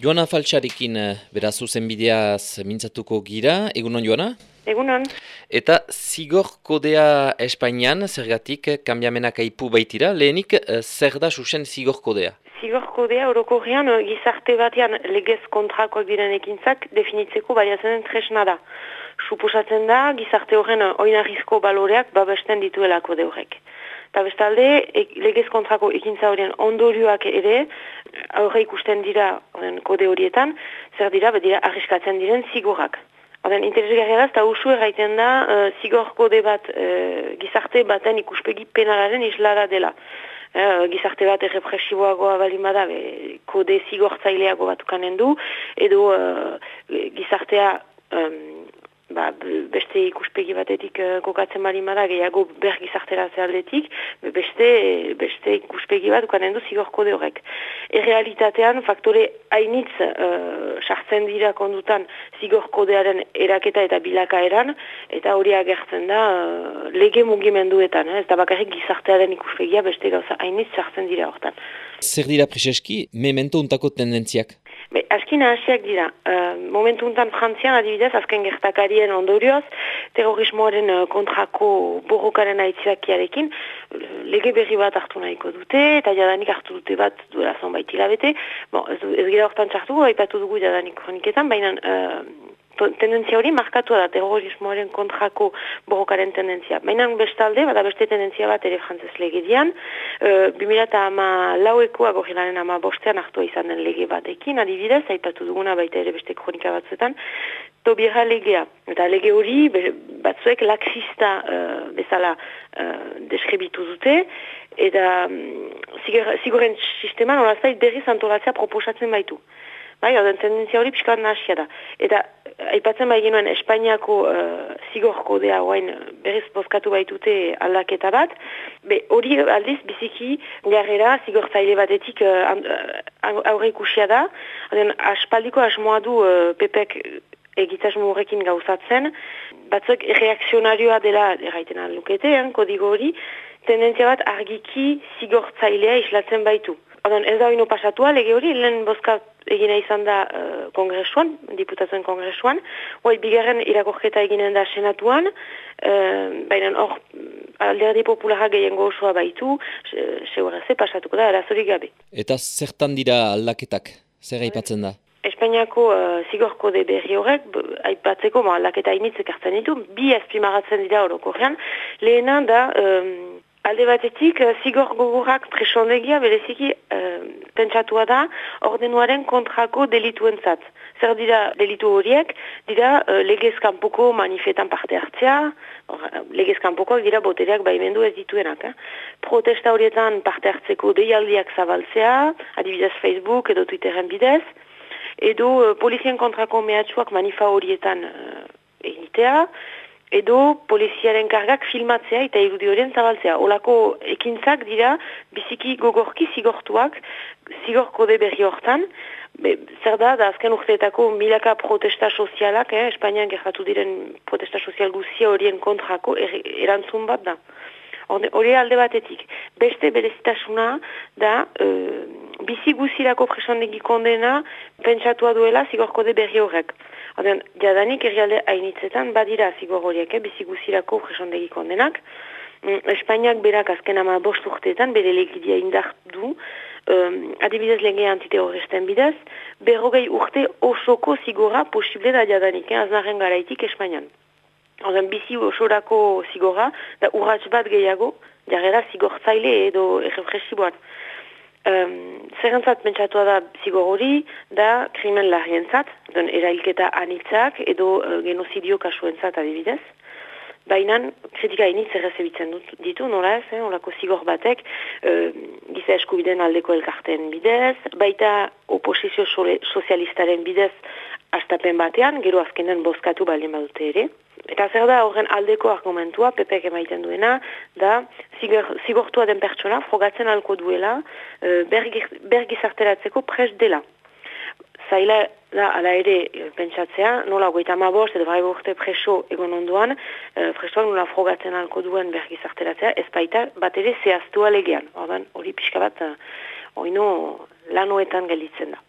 Joana Faltxarekin eh, beraz zuzen bideaz mintzatuko gira, egunon Joana? Egunon. Eta zigor kodea Espainian, zergatik, kambiamenak aipu baitira, lehenik, eh, zer da susen zigor kodea? Zigor kodea orokorrean eh, gizarte batean legez kontrakoak diren ekintzak definitzeko baliatzen tresna da. Suposatzen da, gizarte horren oinarrizko baloreak babesten dituela kode horrek. Eta bestalde, legez kontrako ekintza horien ondorioak ere, aurre ikusten dira oden, kode horietan, zer dira, dira arriskatzen diren zigorak. Oden, interesgarria da, eta usu erraiten da, uh, zigor kode bat uh, gizarte baten ikuspegi penalaren islada dela. Uh, gizarte bat errepresiboagoa balimada, be, kode zigortzaileago bat ukanen du, edo uh, gizartea um, ba, beste ikuspegi batetik uh, kokatzen bali mara, gehiago bergizartera aldetik, beste, beste ikuspegi bat ukanen du zigorko de horrek. Errealitatean, faktore hainitz uh, sartzen dira kondutan zigorko dearen eraketa eta bilaka eran, eta hori agertzen da uh, lege mugimenduetan, eh? ez da bakarrik gizartearen ikuspegia beste gauza hainitz sartzen dira hortan. Zer dira preseski, memento untako tendentziak? Be, askina hasiak dira. Uh, momentu untan frantzian adibidez, azken gertakarien ondorioz, terrorismoaren uh, kontrako borrokaren aitzakiarekin, lege berri bat hartu nahiko dute, eta jadanik hartu dute bat duela zonbait hilabete. Bon, ez, ez gira hortan txartu, haipatu dugu jadanik kroniketan, baina tendentzia hori markatu da terrorismoaren kontrako borrokaren tendentzia. Baina bestalde, bada beste tendentzia bat ere frantzez legedian, e, 2000 ama laueko agorrilaren ama bostean hartua izan den lege batekin, adibidez, haipatu duguna baita ere beste kronika batzuetan, tobiera legea. Eta lege hori batzuek laksista uh, bezala uh, deskribitu dute, eta um, sigoren sisteman horazait berriz antolatzea proposatzen baitu. Bai, hau den tendentzia hori pixka bat da. Eta aipatzen bai genuen Espainiako uh, zigor kodea guain berriz bozkatu baitute aldaketa bat, be hori aldiz biziki garrera zigor zaile batetik uh, aurre ikusia da, Haden, aspaldiko asmoa du uh, pepek egitasmo horrekin gauzatzen, batzuk reakzionarioa dela erraiten alukete, kodigo hori, tendentzia bat argiki zigor zailea islatzen baitu. Oden, ez da hori pasatua, lege hori, lehen bozkat egina izan da uh, kongresuan, diputazioen kongresuan, hoi bigarren irakorketa eginen da senatuan, uh, baina hor alderdi populara gehiengo osoa baitu, ze pasatuko da, arazorik gabe. Eta zertan dira aldaketak, zer aipatzen da? Espainiako uh, zigorko de berri horrek, aipatzeko aldaketa initzek hartzen ditu, bi espimaratzen dira orokorrean, lehenan da... Alde batetik, uh, zigor gogorak presondegia bereziki uh, pentsatua da ordenuaren kontrako delituen zat. Zer dira delitu horiek, dira uh, legezkanpoko manifetan parte hartzea, legezkanpokoak dira botereak baimendu ez dituenak. Eh? Protesta horietan parte hartzeko deialdiak zabaltzea, adibidez Facebook edo Twitteren bidez, edo uh, polizien kontrako mehatxuak manifa horietan uh, egitea, edo poliziaren kargak filmatzea eta irudi horien zabaltzea. Olako ekintzak dira biziki gogorki zigortuak, zigorko de berri hortan, Be, zer da, da azken urteetako milaka protesta sozialak, eh, Espainian gertatu diren protesta sozial guzia horien kontrako er, erantzun bat da. Hori alde batetik. Beste berezitasuna da, uh, bizi guzirako presondegi kondena pentsatua duela zigorko de berri horrek. Oden, jadanik errealde hainitzetan badira zigor horiek, eh, bizi guzirako presondegi kondenak. Mm, Espainiak berak azken ama bost urteetan bere legidia indart du, um, adibidez lege antiterroristen bidez, berrogei urte osoko zigora posible da jadanik, eh, aznaren garaitik Espainian. Oden, bizi osorako zigora, da urratx bat gehiago, jarrera zigortzaile edo errepresiboan. Um, Zerrentzat pentsatua da zigor hori, da krimen larrientzat, erailketa anitzak edo uh, genozidio kasuentzat adibidez. Baina kritika initz errezebitzen ditu, nola ez, eh, olako zigor batek, uh, giza eskubiden aldeko elkarten bidez, baita oposizio sozialistaren bidez astapen batean, gero azkenen bozkatu baldin badute ere. Eta zer da horren aldeko argumentua, PPek emaiten duena, da zigortua den pertsona frogatzen alko duela uh, bergizarteratzeko pres dela. Zaila da, ala ere, e, pentsatzea, nola goita ma bost, edo bai urte preso egon onduan, e, presoak nola frogatzen alko duen bergizarteratzea, ez baita bat ere zehaztua legean. Hori pixka bat, oino lanoetan gelitzen da.